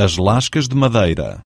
as lascas de madeira.